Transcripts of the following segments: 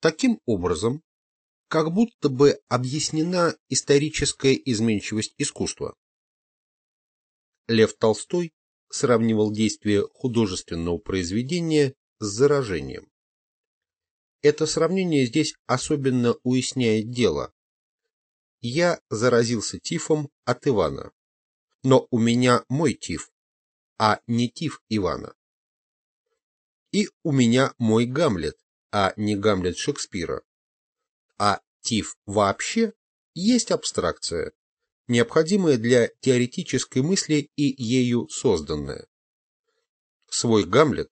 Таким образом, как будто бы объяснена историческая изменчивость искусства. Лев Толстой сравнивал действие художественного произведения с заражением. Это сравнение здесь особенно уясняет дело. Я заразился тифом от Ивана, но у меня мой тиф, а не тиф Ивана. И у меня мой Гамлет, а не Гамлет Шекспира. А тиф вообще есть абстракция, необходимая для теоретической мысли и ею созданная. Свой Гамлет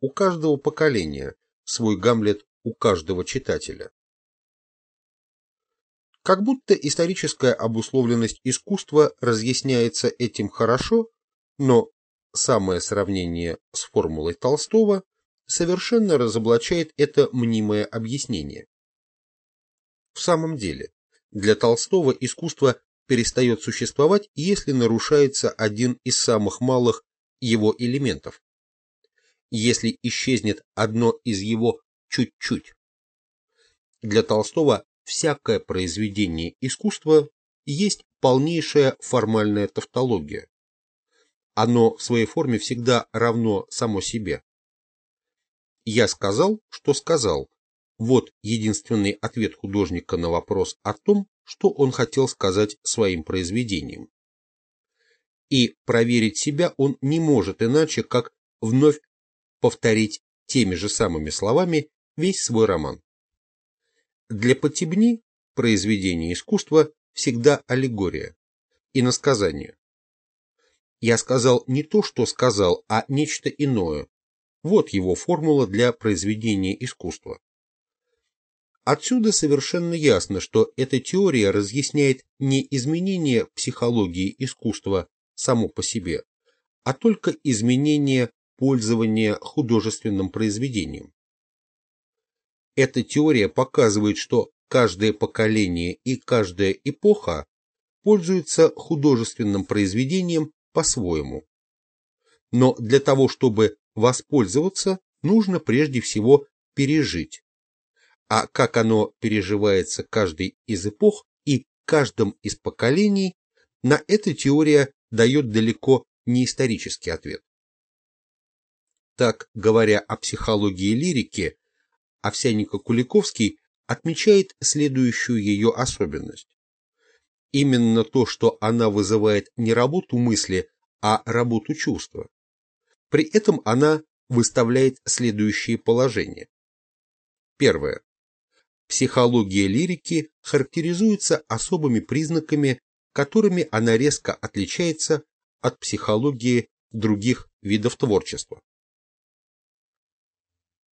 у каждого поколения, свой Гамлет у каждого читателя. Как будто историческая обусловленность искусства разъясняется этим хорошо, но самое сравнение с формулой Толстого совершенно разоблачает это мнимое объяснение. В самом деле, для Толстого искусство перестает существовать, если нарушается один из самых малых его элементов. Если исчезнет одно из его чуть-чуть. Для Толстого всякое произведение искусства есть полнейшая формальная тавтология. Оно в своей форме всегда равно само себе. Я сказал, что сказал. Вот единственный ответ художника на вопрос о том, что он хотел сказать своим произведением. И проверить себя он не может иначе, как вновь повторить теми же самыми словами весь свой роман. Для Потебни произведение искусства всегда аллегория, и насказание. Я сказал не то, что сказал, а нечто иное. Вот его формула для произведения искусства. Отсюда совершенно ясно, что эта теория разъясняет не изменение психологии искусства само по себе, а только изменение пользования художественным произведением. Эта теория показывает, что каждое поколение и каждая эпоха пользуются художественным произведением по-своему. Но для того, чтобы воспользоваться, нужно прежде всего пережить а как оно переживается каждой из эпох и каждом из поколений, на это теория дает далеко не исторический ответ. Так, говоря о психологии лирики, Овсянников-Куликовский отмечает следующую ее особенность. Именно то, что она вызывает не работу мысли, а работу чувства. При этом она выставляет следующие положения. Первое. Психология лирики характеризуется особыми признаками, которыми она резко отличается от психологии других видов творчества.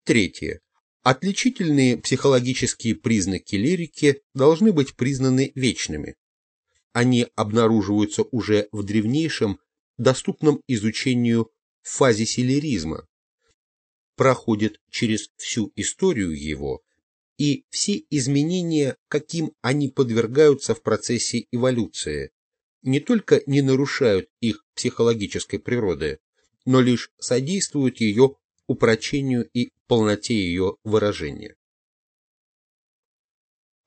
Третье. Отличительные психологические признаки лирики должны быть признаны вечными. Они обнаруживаются уже в древнейшем, доступном изучению фазе селеризма, проходят через всю историю его и все изменения, каким они подвергаются в процессе эволюции, не только не нарушают их психологической природы, но лишь содействуют ее упрочению и полноте ее выражения.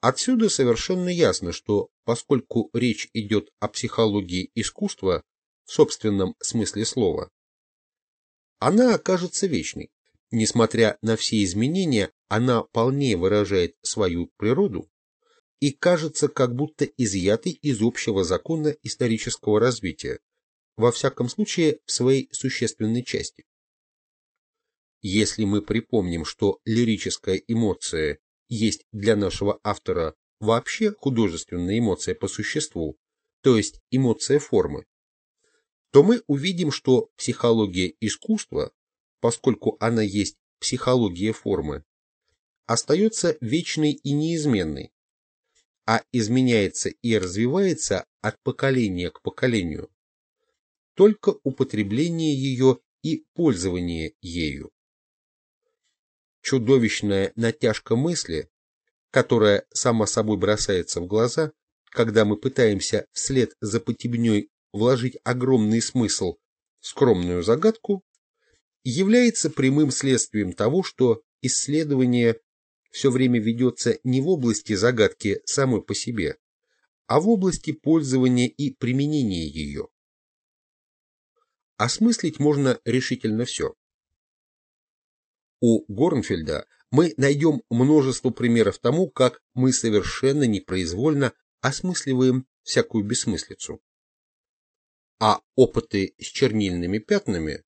Отсюда совершенно ясно, что поскольку речь идет о психологии искусства в собственном смысле слова, она окажется вечной, несмотря на все изменения, она полнее выражает свою природу и кажется как будто изъятой из общего закона исторического развития, во всяком случае в своей существенной части. Если мы припомним, что лирическая эмоция есть для нашего автора вообще художественная эмоция по существу, то есть эмоция формы, то мы увидим, что психология искусства, поскольку она есть психология формы, остается вечной и неизменной, а изменяется и развивается от поколения к поколению. Только употребление ее и пользование ею. Чудовищная натяжка мысли, которая сама собой бросается в глаза, когда мы пытаемся вслед за потебней вложить огромный смысл в скромную загадку, является прямым следствием того, что исследование все время ведется не в области загадки самой по себе, а в области пользования и применения ее. Осмыслить можно решительно все. У Горнфельда мы найдем множество примеров тому, как мы совершенно непроизвольно осмысливаем всякую бессмыслицу. А опыты с чернильными пятнами,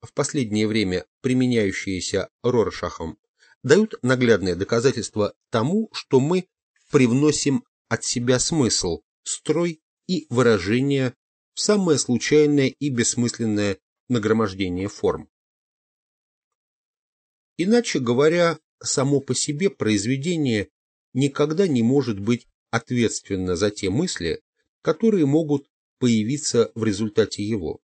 в последнее время применяющиеся Роршахом, дают наглядное доказательство тому, что мы привносим от себя смысл, строй и выражение в самое случайное и бессмысленное нагромождение форм. Иначе говоря, само по себе произведение никогда не может быть ответственно за те мысли, которые могут появиться в результате его.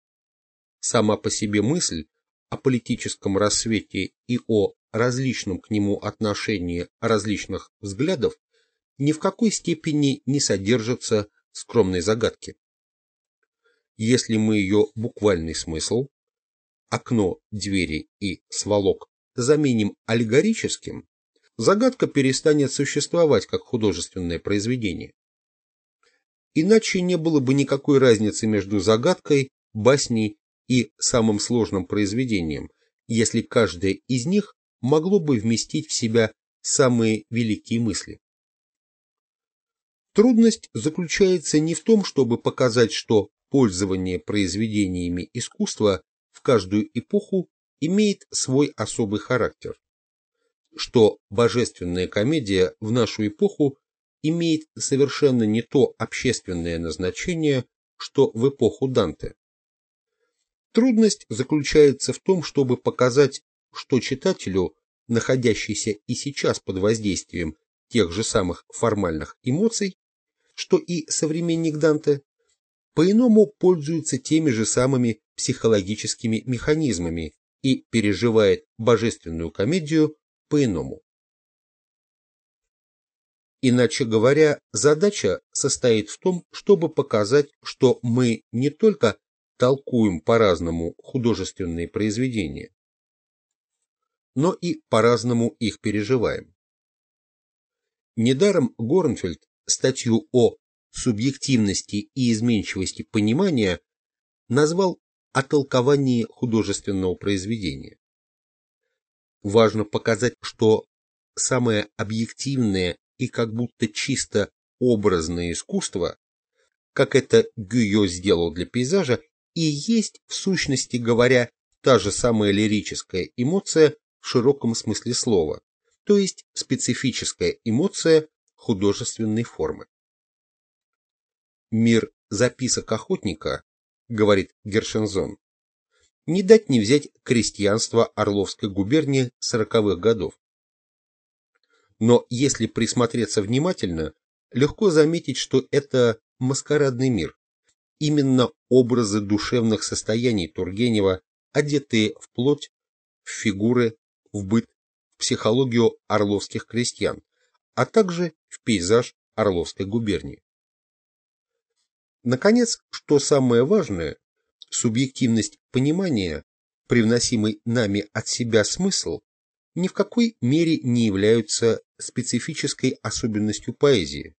Сама по себе мысль о политическом рассвете и о различном к нему отношении различных взглядов ни в какой степени не содержится скромной загадки. Если мы ее буквальный смысл, окно, двери и сволок заменим аллегорическим, загадка перестанет существовать как художественное произведение. Иначе не было бы никакой разницы между загадкой, басней и самым сложным произведением, если каждое из них могло бы вместить в себя самые великие мысли. Трудность заключается не в том, чтобы показать, что пользование произведениями искусства в каждую эпоху имеет свой особый характер, что божественная комедия в нашу эпоху имеет совершенно не то общественное назначение, что в эпоху Данте. Трудность заключается в том, чтобы показать, что читателю, находящийся и сейчас под воздействием тех же самых формальных эмоций, что и современник Данте, по-иному пользуется теми же самыми психологическими механизмами и переживает божественную комедию по-иному. Иначе говоря, задача состоит в том, чтобы показать, что мы не только толкуем по-разному художественные произведения, но и по-разному их переживаем. Недаром Горнфельд статью о субъективности и изменчивости понимания назвал о толковании художественного произведения. Важно показать, что самое объективное и как будто чисто образное искусство, как это Гюйо сделал для пейзажа, и есть, в сущности говоря, та же самая лирическая эмоция в широком смысле слова, то есть специфическая эмоция художественной формы. Мир записок охотника, говорит Гершензон, не дать не взять крестьянство Орловской губернии сороковых годов. Но если присмотреться внимательно, легко заметить, что это маскарадный мир. Именно образы душевных состояний Тургенева, одетые в плоть, в фигуры, в быт, в психологию орловских крестьян, а также в пейзаж Орловской губернии. Наконец, что самое важное, субъективность понимания, привносимый нами от себя смысл, ни в какой мере не являются специфической особенностью поэзии.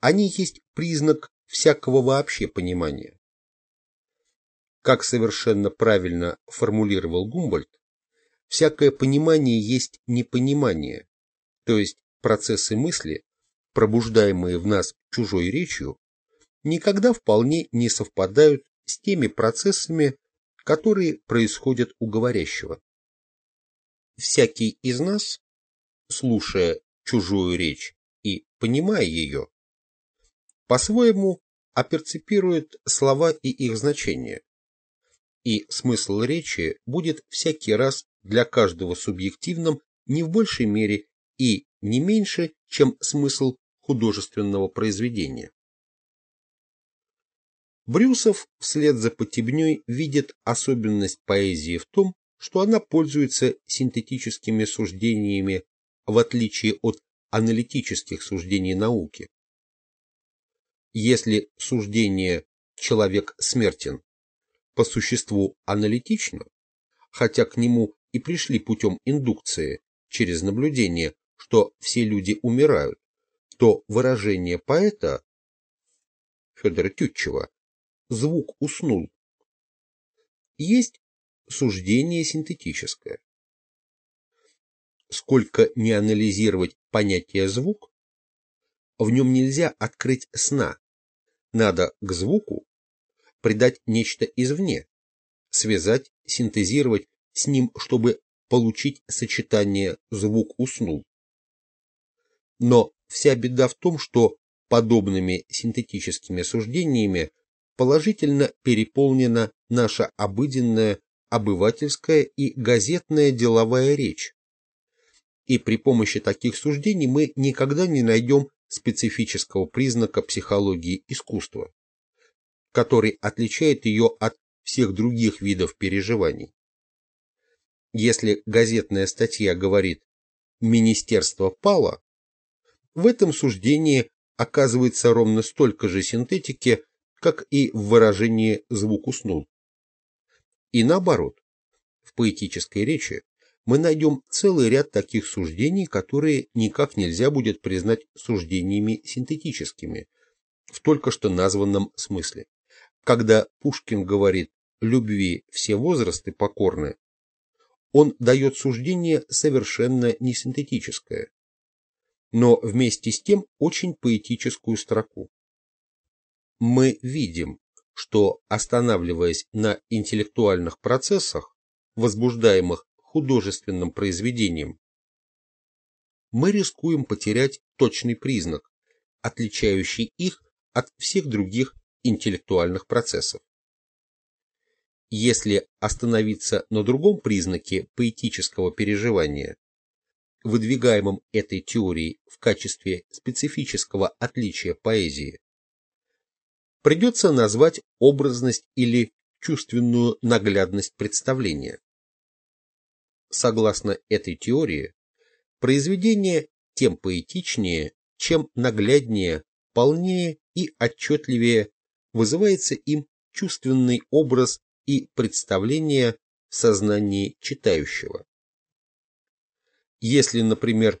Они есть признак всякого вообще понимания. Как совершенно правильно формулировал Гумбольд, всякое понимание есть непонимание, то есть процессы мысли, пробуждаемые в нас чужой речью, никогда вполне не совпадают с теми процессами, которые происходят у говорящего. Всякий из нас, слушая чужую речь и понимая ее, по-своему оперцепирует слова и их значение, и смысл речи будет всякий раз для каждого субъективным не в большей мере и не меньше, чем смысл художественного произведения. Брюсов вслед за Потебней видит особенность поэзии в том, что она пользуется синтетическими суждениями в отличие от аналитических суждений науки. Если суждение «человек смертен» по существу аналитично, хотя к нему и пришли путем индукции через наблюдение что все люди умирают, то выражение поэта Федора Тютчева «звук уснул» есть суждение синтетическое. Сколько не анализировать понятие «звук», в нем нельзя открыть сна. Надо к звуку придать нечто извне, связать, синтезировать с ним, чтобы получить сочетание «звук уснул». Но вся беда в том, что подобными синтетическими суждениями положительно переполнена наша обыденная, обывательская и газетная деловая речь. И при помощи таких суждений мы никогда не найдем специфического признака психологии искусства, который отличает ее от всех других видов переживаний. Если газетная статья говорит «Министерство пало», в этом суждении оказывается ровно столько же синтетики, как и в выражении «звук уснул». И наоборот, в поэтической речи мы найдем целый ряд таких суждений, которые никак нельзя будет признать суждениями синтетическими, в только что названном смысле. Когда Пушкин говорит «любви все возрасты покорны», он дает суждение совершенно не синтетическое, но вместе с тем очень поэтическую строку. Мы видим, что, останавливаясь на интеллектуальных процессах, возбуждаемых художественным произведением, мы рискуем потерять точный признак, отличающий их от всех других интеллектуальных процессов. Если остановиться на другом признаке поэтического переживания, выдвигаемом этой теорией в качестве специфического отличия поэзии, придется назвать образность или чувственную наглядность представления. Согласно этой теории, произведение тем поэтичнее, чем нагляднее, полнее и отчетливее вызывается им чувственный образ и представление в сознании читающего. Если, например,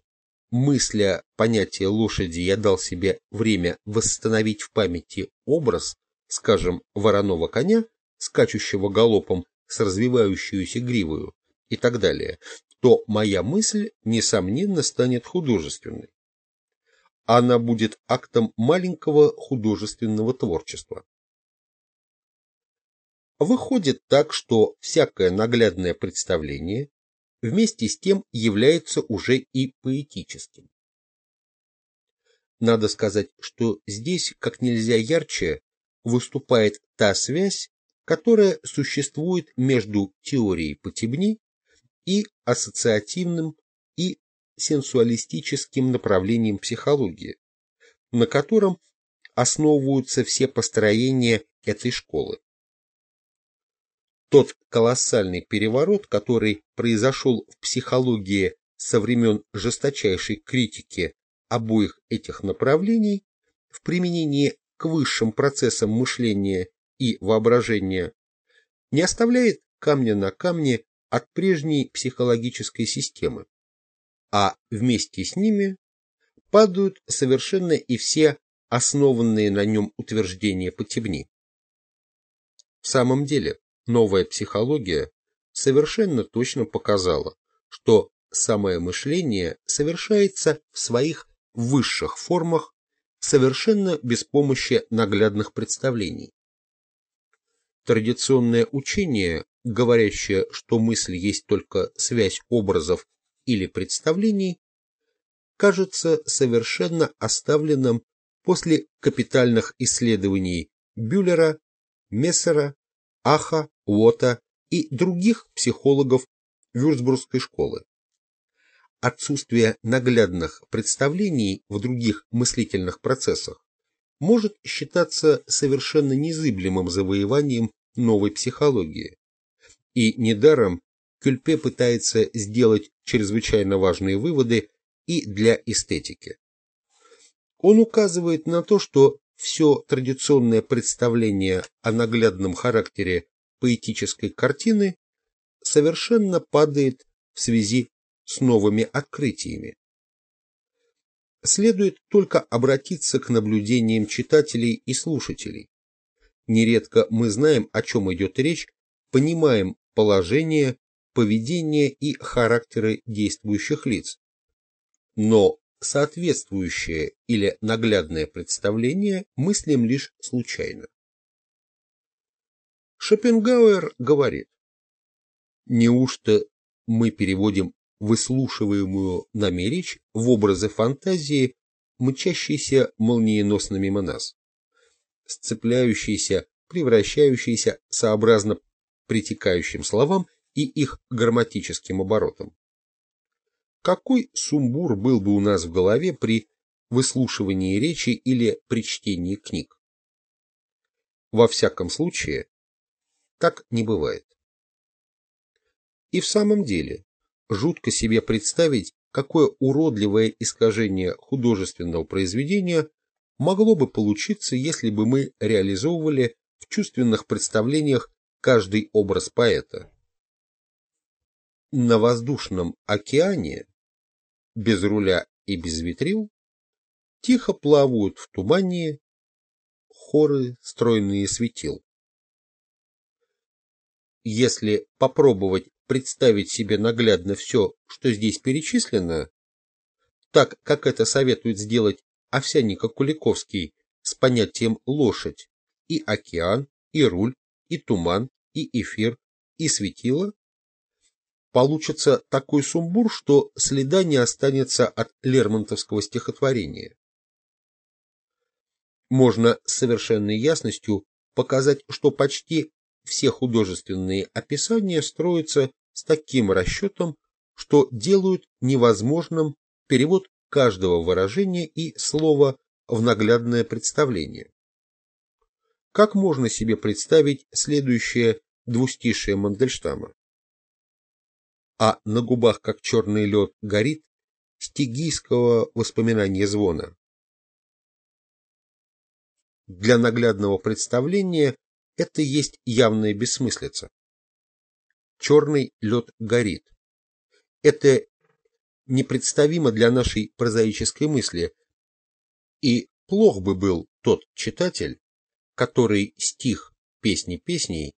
мысля понятие лошади я дал себе время восстановить в памяти образ, скажем, вороного коня, скачущего галопом с развивающуюся гривою и так далее, то моя мысль, несомненно, станет художественной. Она будет актом маленького художественного творчества. Выходит так, что всякое наглядное представление вместе с тем является уже и поэтическим. Надо сказать, что здесь как нельзя ярче выступает та связь, которая существует между теорией Потебни и ассоциативным и сенсуалистическим направлением психологии, на котором основываются все построения этой школы. Тот колоссальный переворот, который произошел в психологии со времен жесточайшей критики обоих этих направлений в применении к высшим процессам мышления и воображения, не оставляет камня на камне от прежней психологической системы, а вместе с ними падают совершенно и все основанные на нем утверждения Потебни. В самом деле, Новая психология совершенно точно показала, что самое мышление совершается в своих высших формах совершенно без помощи наглядных представлений. Традиционное учение, говорящее, что мысль есть только связь образов или представлений, кажется совершенно оставленным после капитальных исследований Бюллера, Мессера Аха, Уота и других психологов Вюрцбургской школы. Отсутствие наглядных представлений в других мыслительных процессах может считаться совершенно незыблемым завоеванием новой психологии. И недаром Кюльпе пытается сделать чрезвычайно важные выводы и для эстетики. Он указывает на то, что все традиционное представление о наглядном характере поэтической картины совершенно падает в связи с новыми открытиями. следует только обратиться к наблюдениям читателей и слушателей. Нередко мы знаем, о чем идет речь, понимаем положение, поведение и характеры действующих лиц. Но соответствующее или наглядное представление мыслим лишь случайно. Шопенгауэр говорит, неужто мы переводим выслушиваемую нами речь в образы фантазии, мчащиеся молниеносно мимо нас, сцепляющиеся, превращающиеся сообразно притекающим словам и их грамматическим оборотам. Какой сумбур был бы у нас в голове при выслушивании речи или при чтении книг? Во всяком случае, так не бывает. И в самом деле, жутко себе представить, какое уродливое искажение художественного произведения могло бы получиться, если бы мы реализовывали в чувственных представлениях каждый образ поэта. На воздушном океане, без руля и без ветрил, тихо плавают в тумане хоры стройные светил. Если попробовать представить себе наглядно все, что здесь перечислено, так, как это советует сделать Овсянника Куликовский с понятием «лошадь», и океан, и руль, и туман, и эфир, и светило, получится такой сумбур, что следа не останется от лермонтовского стихотворения. Можно с совершенной ясностью показать, что почти все художественные описания строятся с таким расчетом, что делают невозможным перевод каждого выражения и слова в наглядное представление. Как можно себе представить следующее двустишие Мандельштама? А на губах, как черный лед, горит стигийского воспоминания звона. Для наглядного представления это есть явная бессмыслица. Черный лед горит. Это непредставимо для нашей прозаической мысли, и плох бы был тот читатель, который стих песни песней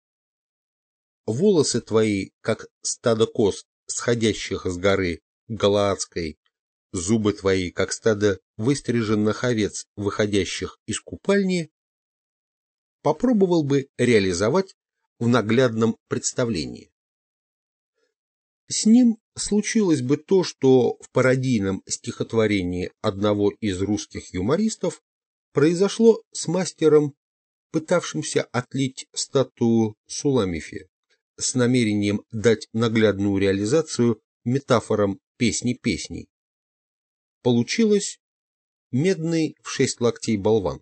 волосы твои, как стадо коз, сходящих с горы Галаадской, зубы твои, как стадо выстриженных овец, выходящих из купальни, попробовал бы реализовать в наглядном представлении. С ним случилось бы то, что в пародийном стихотворении одного из русских юмористов произошло с мастером, пытавшимся отлить статую Суламифи с намерением дать наглядную реализацию метафорам песни песней. Получилось медный в шесть локтей болван.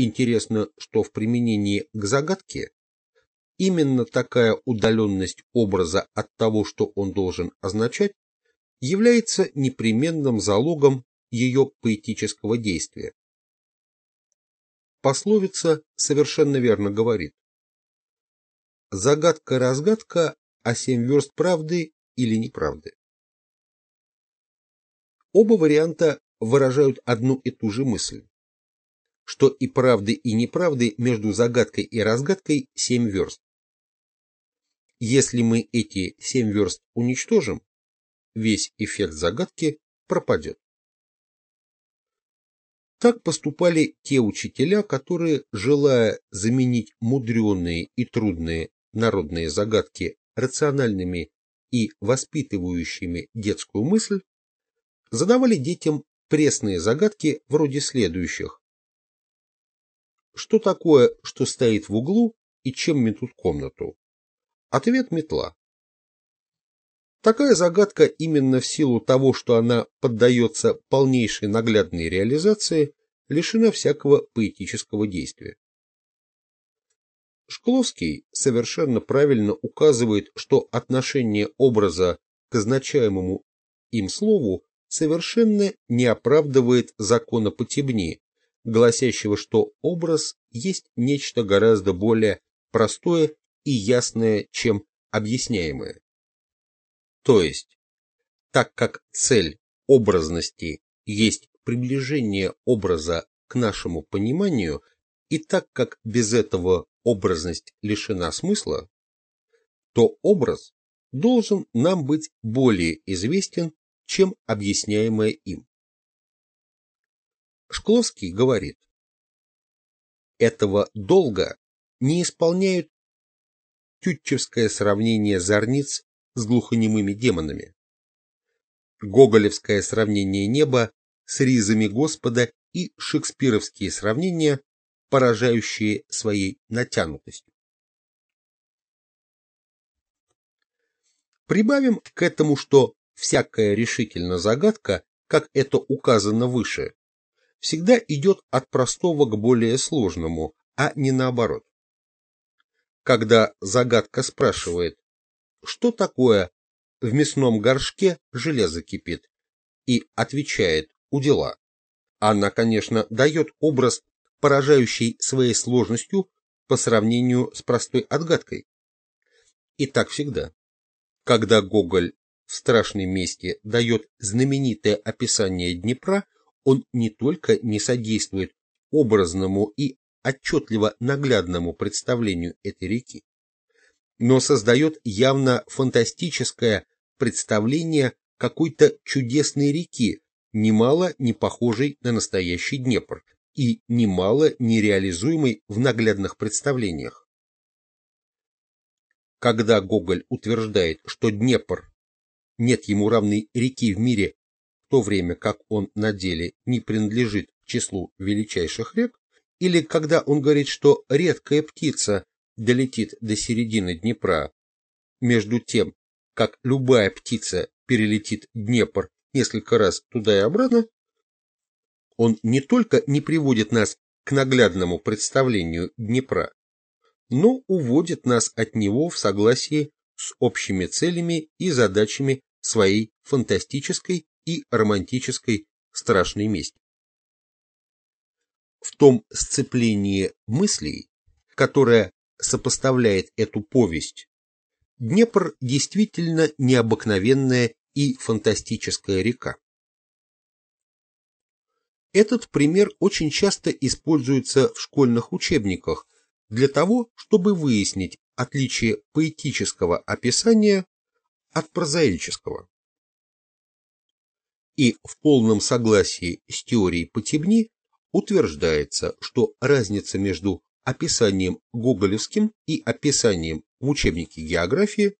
Интересно, что в применении к загадке именно такая удаленность образа от того, что он должен означать, является непременным залогом ее поэтического действия. Пословица совершенно верно говорит. Загадка-разгадка, а семь верст правды или неправды. Оба варианта выражают одну и ту же мысль что и правды, и неправды между загадкой и разгадкой семь верст. Если мы эти семь верст уничтожим, весь эффект загадки пропадет. Так поступали те учителя, которые, желая заменить мудреные и трудные народные загадки рациональными и воспитывающими детскую мысль, задавали детям пресные загадки вроде следующих. Что такое, что стоит в углу и чем метут комнату? Ответ – метла. Такая загадка именно в силу того, что она поддается полнейшей наглядной реализации, лишена всякого поэтического действия. Шкловский совершенно правильно указывает, что отношение образа к означаемому им слову совершенно не оправдывает закона потебни, гласящего, что образ есть нечто гораздо более простое и ясное, чем объясняемое. То есть, так как цель образности есть приближение образа к нашему пониманию, и так как без этого образность лишена смысла, то образ должен нам быть более известен, чем объясняемое им. Шкловский говорит, этого долга не исполняют тютчевское сравнение зорниц с глухонемыми демонами, гоголевское сравнение неба с ризами Господа и шекспировские сравнения, поражающие своей натянутостью. Прибавим к этому, что всякая решительно загадка, как это указано выше, всегда идет от простого к более сложному, а не наоборот. Когда загадка спрашивает, что такое в мясном горшке железо кипит, и отвечает у дела, она, конечно, дает образ, поражающий своей сложностью по сравнению с простой отгадкой. И так всегда. Когда Гоголь в страшной месте дает знаменитое описание Днепра, он не только не содействует образному и отчетливо наглядному представлению этой реки, но создает явно фантастическое представление какой-то чудесной реки, немало не похожей на настоящий Днепр и немало нереализуемой в наглядных представлениях. Когда Гоголь утверждает, что Днепр нет ему равной реки в мире, то время как он на деле не принадлежит к числу величайших рек, или когда он говорит, что редкая птица долетит до середины Днепра, между тем, как любая птица перелетит Днепр несколько раз туда и обратно, он не только не приводит нас к наглядному представлению Днепра, но уводит нас от него в согласии с общими целями и задачами своей фантастической и романтической страшной мести. В том сцеплении мыслей, которое сопоставляет эту повесть, Днепр действительно необыкновенная и фантастическая река. Этот пример очень часто используется в школьных учебниках для того, чтобы выяснить отличие поэтического описания от прозаического. И в полном согласии с теорией Потебни утверждается, что разница между описанием гоголевским и описанием в учебнике географии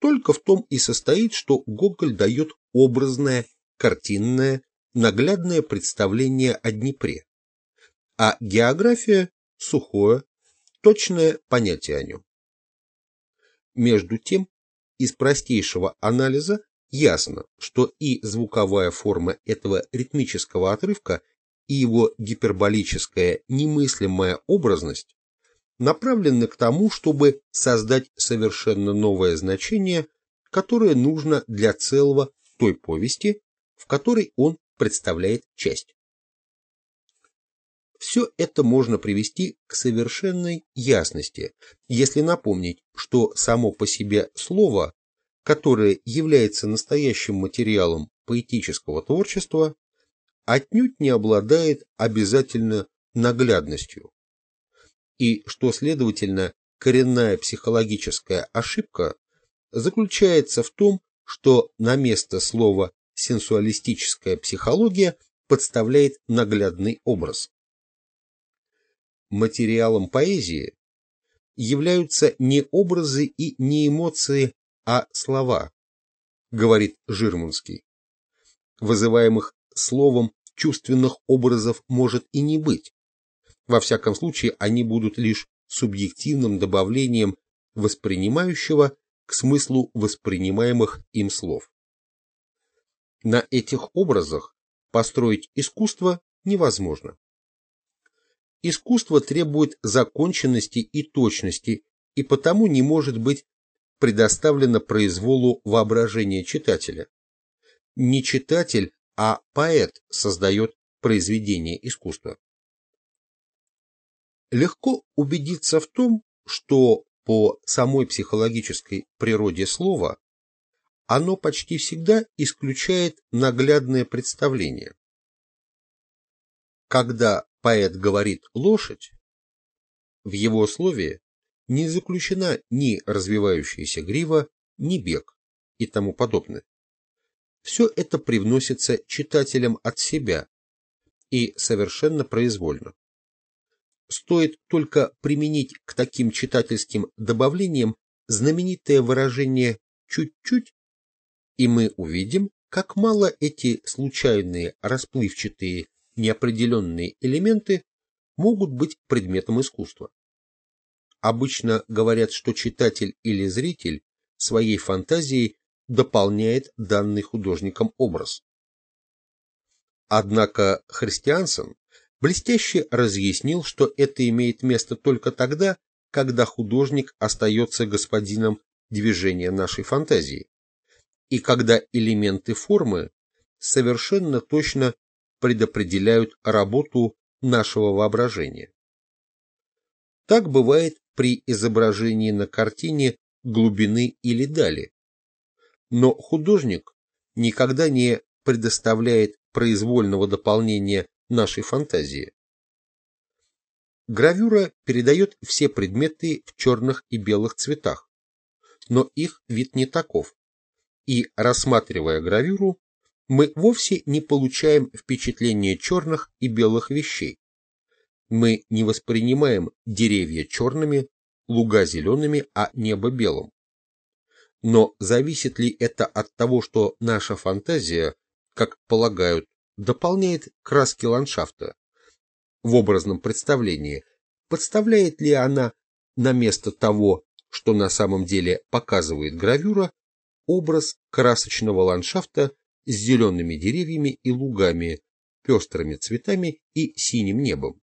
только в том и состоит, что Гоголь дает образное, картинное, наглядное представление о Днепре, а география – сухое, точное понятие о нем. Между тем, из простейшего анализа ясно, что и звуковая форма этого ритмического отрывка, и его гиперболическая немыслимая образность направлены к тому, чтобы создать совершенно новое значение, которое нужно для целого той повести, в которой он представляет часть. Все это можно привести к совершенной ясности, если напомнить, что само по себе слово, которое является настоящим материалом поэтического творчества, отнюдь не обладает обязательно наглядностью, и что, следовательно, коренная психологическая ошибка заключается в том, что на место слова «сенсуалистическая психология» подставляет наглядный образ. Материалом поэзии являются не образы и не эмоции, а слова, говорит Жирмунский. Вызываемых словом чувственных образов может и не быть. Во всяком случае, они будут лишь субъективным добавлением воспринимающего к смыслу воспринимаемых им слов. На этих образах построить искусство невозможно. Искусство требует законченности и точности, и потому не может быть предоставлено произволу воображения читателя. Не читатель, а поэт создает произведение искусства. Легко убедиться в том, что по самой психологической природе слова оно почти всегда исключает наглядное представление. Когда поэт говорит «лошадь», в его слове не заключена ни развивающаяся грива, ни бег и тому подобное. Все это привносится читателям от себя и совершенно произвольно. Стоит только применить к таким читательским добавлениям знаменитое выражение «чуть-чуть», и мы увидим, как мало эти случайные, расплывчатые, неопределенные элементы могут быть предметом искусства. Обычно говорят, что читатель или зритель своей фантазией дополняет данный художником образ. Однако Христиансон блестяще разъяснил, что это имеет место только тогда, когда художник остается господином движения нашей фантазии, и когда элементы формы совершенно точно предопределяют работу нашего воображения. Так бывает при изображении на картине глубины или дали. Но художник никогда не предоставляет произвольного дополнения нашей фантазии. Гравюра передает все предметы в черных и белых цветах, но их вид не таков. И, рассматривая гравюру, мы вовсе не получаем впечатление черных и белых вещей. Мы не воспринимаем деревья черными, луга зелеными, а небо белым. Но зависит ли это от того, что наша фантазия, как полагают, дополняет краски ландшафта в образном представлении, подставляет ли она на место того, что на самом деле показывает гравюра, образ красочного ландшафта с зелеными деревьями и лугами, пестрыми цветами и синим небом.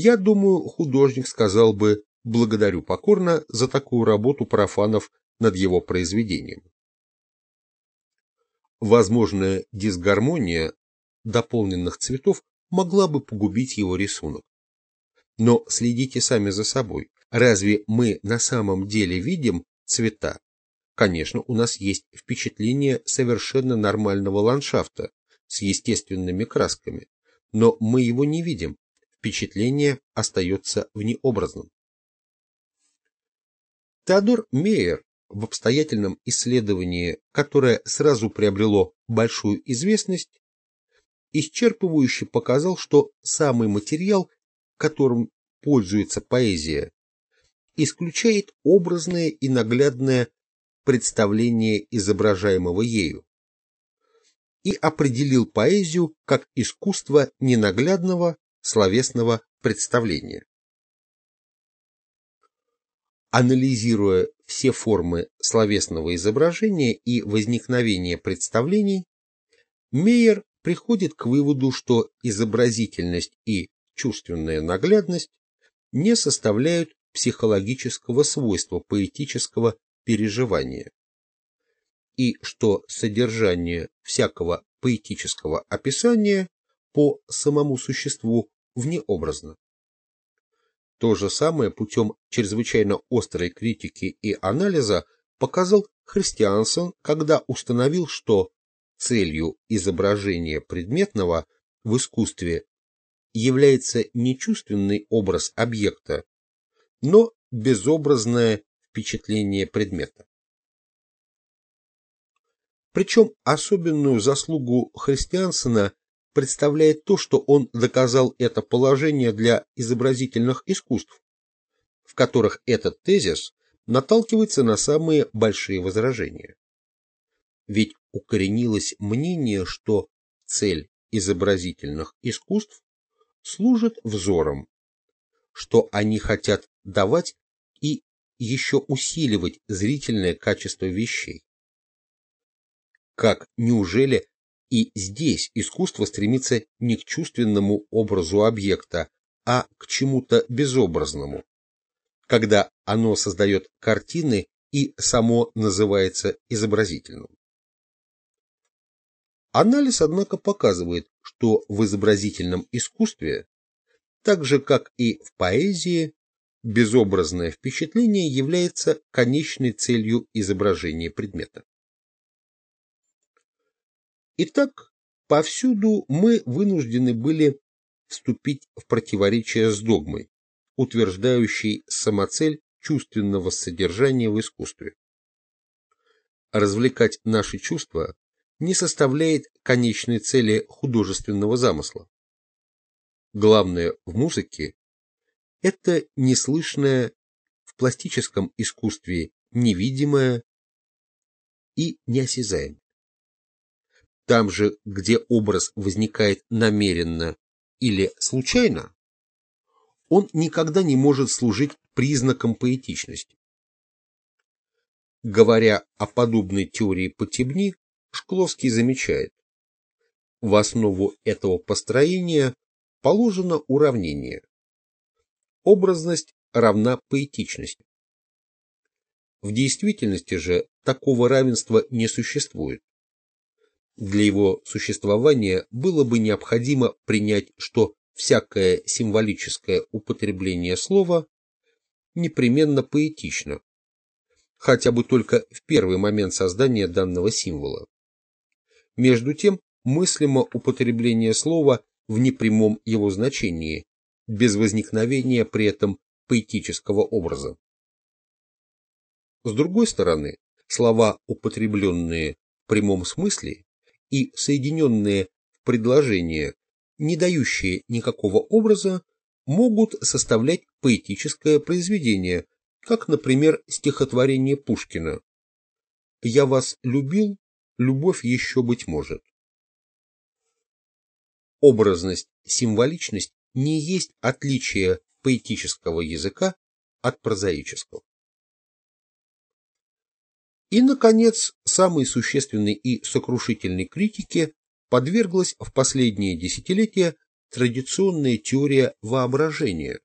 Я думаю, художник сказал бы «благодарю покорно за такую работу профанов над его произведением». Возможная дисгармония дополненных цветов могла бы погубить его рисунок. Но следите сами за собой. Разве мы на самом деле видим цвета? Конечно, у нас есть впечатление совершенно нормального ландшафта с естественными красками, но мы его не видим, впечатление остается внеобразным. Теодор Мейер в обстоятельном исследовании, которое сразу приобрело большую известность, исчерпывающе показал, что самый материал, которым пользуется поэзия, исключает образное и наглядное представление изображаемого ею и определил поэзию как искусство ненаглядного словесного представления. Анализируя все формы словесного изображения и возникновения представлений, Мейер приходит к выводу, что изобразительность и чувственная наглядность не составляют психологического свойства поэтического переживания, и что содержание всякого поэтического описания по самому существу внеобразно. То же самое путем чрезвычайно острой критики и анализа показал Христиансон, когда установил, что целью изображения предметного в искусстве является не чувственный образ объекта, но безобразное впечатление предмета. Причем особенную заслугу Христиансона представляет то, что он доказал это положение для изобразительных искусств, в которых этот тезис наталкивается на самые большие возражения. Ведь укоренилось мнение, что цель изобразительных искусств служит взором, что они хотят давать и еще усиливать зрительное качество вещей. Как неужели и здесь искусство стремится не к чувственному образу объекта, а к чему-то безобразному, когда оно создает картины и само называется изобразительным. Анализ, однако, показывает, что в изобразительном искусстве, так же как и в поэзии, безобразное впечатление является конечной целью изображения предмета. Итак, повсюду мы вынуждены были вступить в противоречие с догмой, утверждающей самоцель чувственного содержания в искусстве. Развлекать наши чувства не составляет конечной цели художественного замысла. Главное в музыке – это неслышное в пластическом искусстве невидимое и неосязаемое. Там же, где образ возникает намеренно или случайно, он никогда не может служить признаком поэтичности. Говоря о подобной теории Потебни, Шкловский замечает, в основу этого построения положено уравнение. Образность равна поэтичности. В действительности же такого равенства не существует. Для его существования было бы необходимо принять, что всякое символическое употребление слова непременно поэтично, хотя бы только в первый момент создания данного символа. Между тем, мыслимо употребление слова в непрямом его значении, без возникновения при этом поэтического образа. С другой стороны, слова, употребленные в прямом смысле, и соединенные в предложения, не дающие никакого образа, могут составлять поэтическое произведение, как, например, стихотворение Пушкина «Я вас любил, любовь еще быть может». Образность, символичность не есть отличие поэтического языка от прозаического. И, наконец, самой существенной и сокрушительной критике подверглась в последние десятилетия традиционная теория воображения,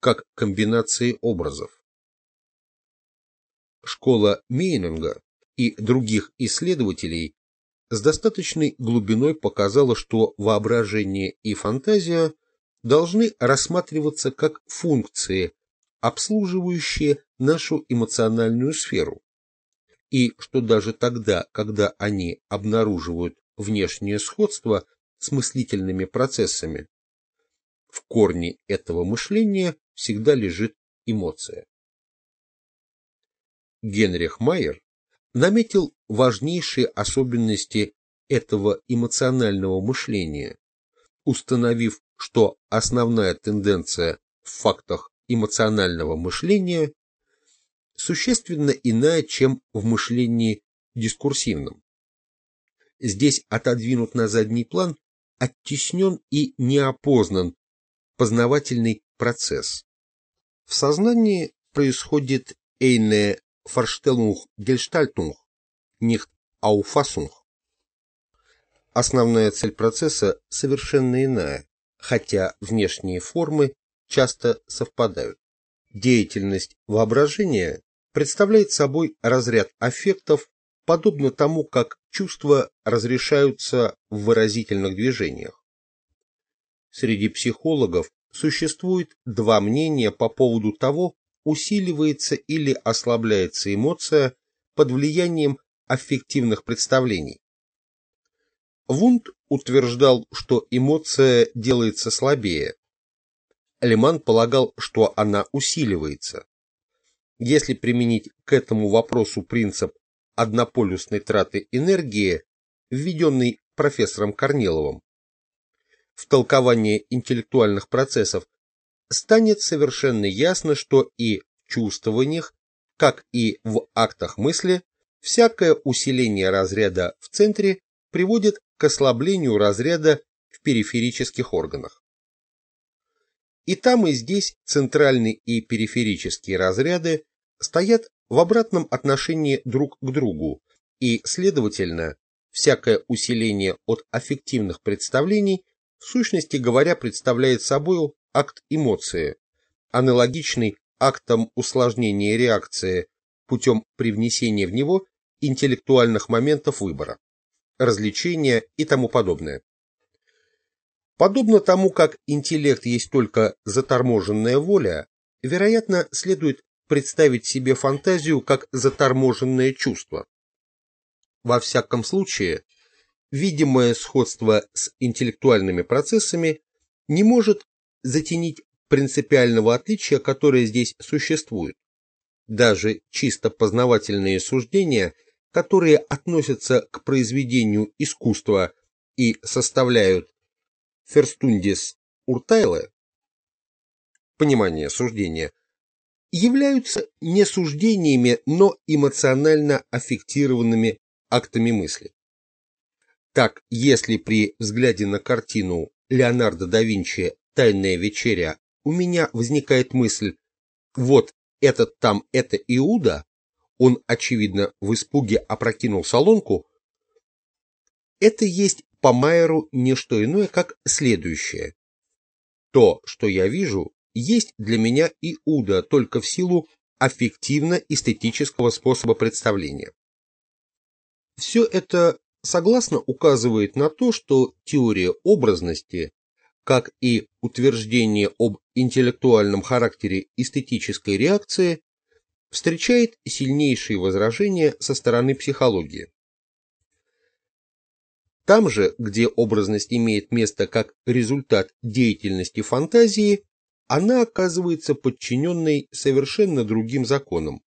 как комбинации образов. Школа Мейнинга и других исследователей с достаточной глубиной показала, что воображение и фантазия должны рассматриваться как функции, обслуживающие нашу эмоциональную сферу, и что даже тогда, когда они обнаруживают внешнее сходство с мыслительными процессами, в корне этого мышления всегда лежит эмоция. Генрих Майер наметил важнейшие особенности этого эмоционального мышления, установив, что основная тенденция в фактах эмоционального мышления существенно иная, чем в мышлении дискурсивном. Здесь отодвинут на задний план, оттеснен и неопознан познавательный процесс. В сознании происходит eine Vorstellung Gestaltung, nicht Auffassung. Основная цель процесса совершенно иная, хотя внешние формы часто совпадают. Деятельность воображения представляет собой разряд аффектов, подобно тому, как чувства разрешаются в выразительных движениях. Среди психологов существует два мнения по поводу того, усиливается или ослабляется эмоция под влиянием аффективных представлений. Вунд утверждал, что эмоция делается слабее. Леман полагал, что она усиливается. Если применить к этому вопросу принцип однополюсной траты энергии, введенный профессором Корниловым, в толковании интеллектуальных процессов, станет совершенно ясно, что и в чувствованиях, как и в актах мысли, всякое усиление разряда в центре приводит к ослаблению разряда в периферических органах. И там, и здесь центральные и периферические разряды стоят в обратном отношении друг к другу, и, следовательно, всякое усиление от аффективных представлений в сущности говоря представляет собой акт эмоции, аналогичный актам усложнения реакции путем привнесения в него интеллектуальных моментов выбора, развлечения и тому подобное. Подобно тому, как интеллект есть только заторможенная воля, вероятно, следует представить себе фантазию как заторможенное чувство. Во всяком случае, видимое сходство с интеллектуальными процессами не может затенить принципиального отличия, которое здесь существует. Даже чисто познавательные суждения, которые относятся к произведению искусства и составляют ферстундис уртайле, понимание суждения, являются не суждениями, но эмоционально аффектированными актами мысли. Так, если при взгляде на картину Леонардо да Винчи «Тайная вечеря» у меня возникает мысль «Вот этот там, это Иуда», он, очевидно, в испуге опрокинул солонку, это есть по Майеру не что иное, как следующее. То, что я вижу, есть для меня Иуда только в силу аффективно-эстетического способа представления. Все это согласно указывает на то, что теория образности, как и утверждение об интеллектуальном характере эстетической реакции, встречает сильнейшие возражения со стороны психологии. Там же, где образность имеет место как результат деятельности фантазии, она оказывается подчиненной совершенно другим законам,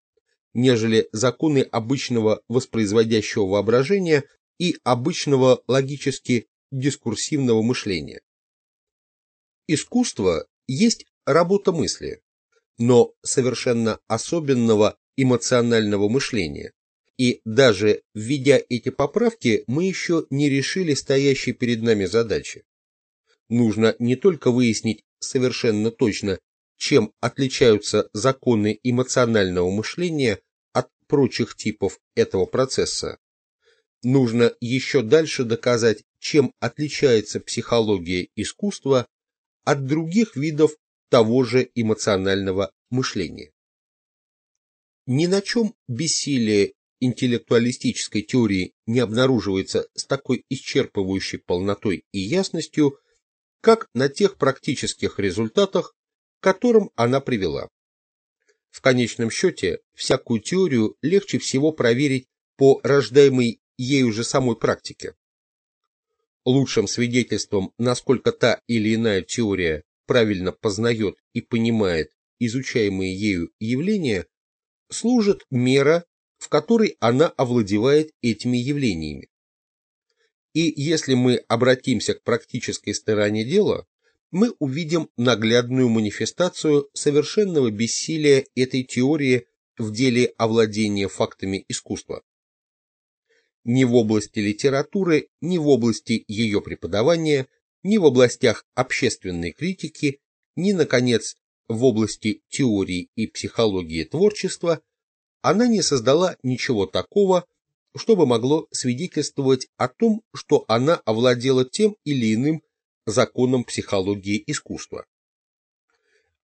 нежели законы обычного воспроизводящего воображения и обычного логически дискурсивного мышления. Искусство есть работа мысли, но совершенно особенного эмоционального мышления. И даже введя эти поправки, мы еще не решили стоящей перед нами задачи. Нужно не только выяснить совершенно точно, чем отличаются законы эмоционального мышления от прочих типов этого процесса. Нужно еще дальше доказать, чем отличается психология искусства от других видов того же эмоционального мышления. Ни на чем бессилие интеллектуалистической теории не обнаруживается с такой исчерпывающей полнотой и ясностью, как на тех практических результатах, к которым она привела. В конечном счете, всякую теорию легче всего проверить по рождаемой ею же самой практике. Лучшим свидетельством, насколько та или иная теория правильно познает и понимает изучаемые ею явления, служит мера, в которой она овладевает этими явлениями. И если мы обратимся к практической стороне дела, мы увидим наглядную манифестацию совершенного бессилия этой теории в деле овладения фактами искусства. Ни в области литературы, ни в области ее преподавания, ни в областях общественной критики, ни, наконец, в области теории и психологии творчества, она не создала ничего такого, чтобы могло свидетельствовать о том, что она овладела тем или иным законом психологии искусства.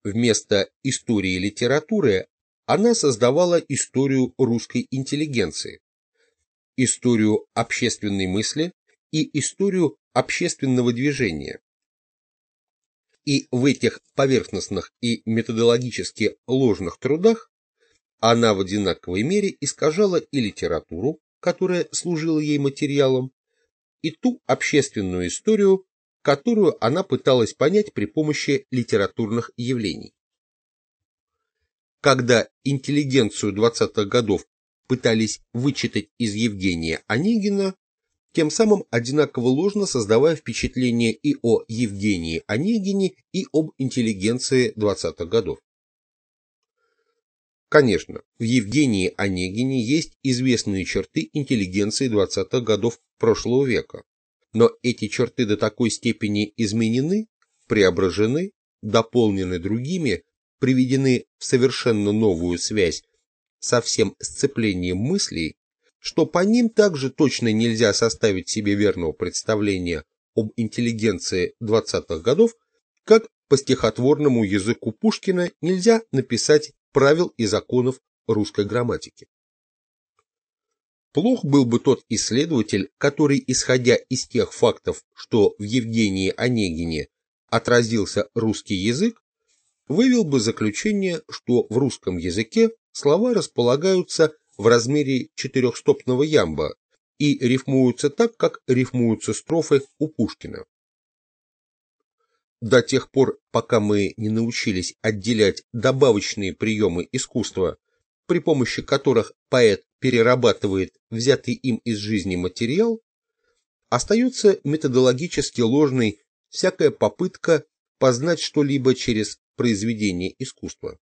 Вместо истории литературы она создавала историю русской интеллигенции, историю общественной мысли и историю общественного движения. И в этих поверхностных и методологически ложных трудах она в одинаковой мере искажала и литературу, которая служила ей материалом, и ту общественную историю, которую она пыталась понять при помощи литературных явлений. Когда интеллигенцию 20-х годов пытались вычитать из Евгения Онегина, тем самым одинаково ложно создавая впечатление и о Евгении Онегине, и об интеллигенции 20-х годов. Конечно, в Евгении Онегине есть известные черты интеллигенции 20-х годов прошлого века, но эти черты до такой степени изменены, преображены, дополнены другими, приведены в совершенно новую связь со всем сцеплением мыслей, что по ним также точно нельзя составить себе верного представления об интеллигенции 20-х годов, как по стихотворному языку Пушкина нельзя написать правил и законов русской грамматики. Плох был бы тот исследователь, который, исходя из тех фактов, что в Евгении Онегине отразился русский язык, вывел бы заключение, что в русском языке слова располагаются в размере четырехстопного ямба и рифмуются так, как рифмуются строфы у Пушкина. До тех пор, пока мы не научились отделять добавочные приемы искусства, при помощи которых поэт перерабатывает взятый им из жизни материал, остается методологически ложной всякая попытка познать что-либо через произведение искусства.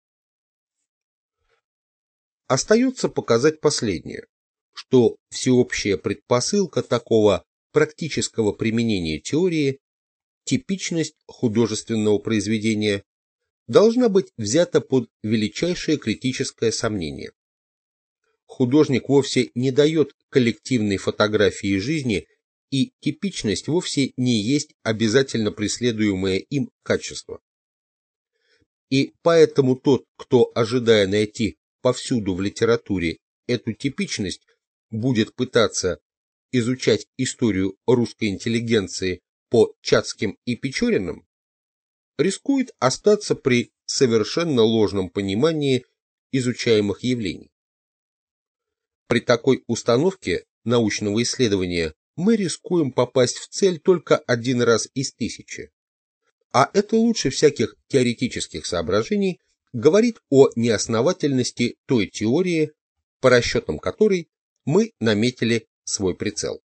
Остается показать последнее, что всеобщая предпосылка такого практического применения теории, типичность художественного произведения, должна быть взята под величайшее критическое сомнение. Художник вовсе не дает коллективной фотографии жизни, и типичность вовсе не есть обязательно преследуемое им качество. И поэтому тот, кто, ожидая найти повсюду в литературе эту типичность, будет пытаться изучать историю русской интеллигенции по Чацким и Печориным, рискует остаться при совершенно ложном понимании изучаемых явлений. При такой установке научного исследования мы рискуем попасть в цель только один раз из тысячи. А это лучше всяких теоретических соображений говорит о неосновательности той теории, по расчетам которой мы наметили свой прицел.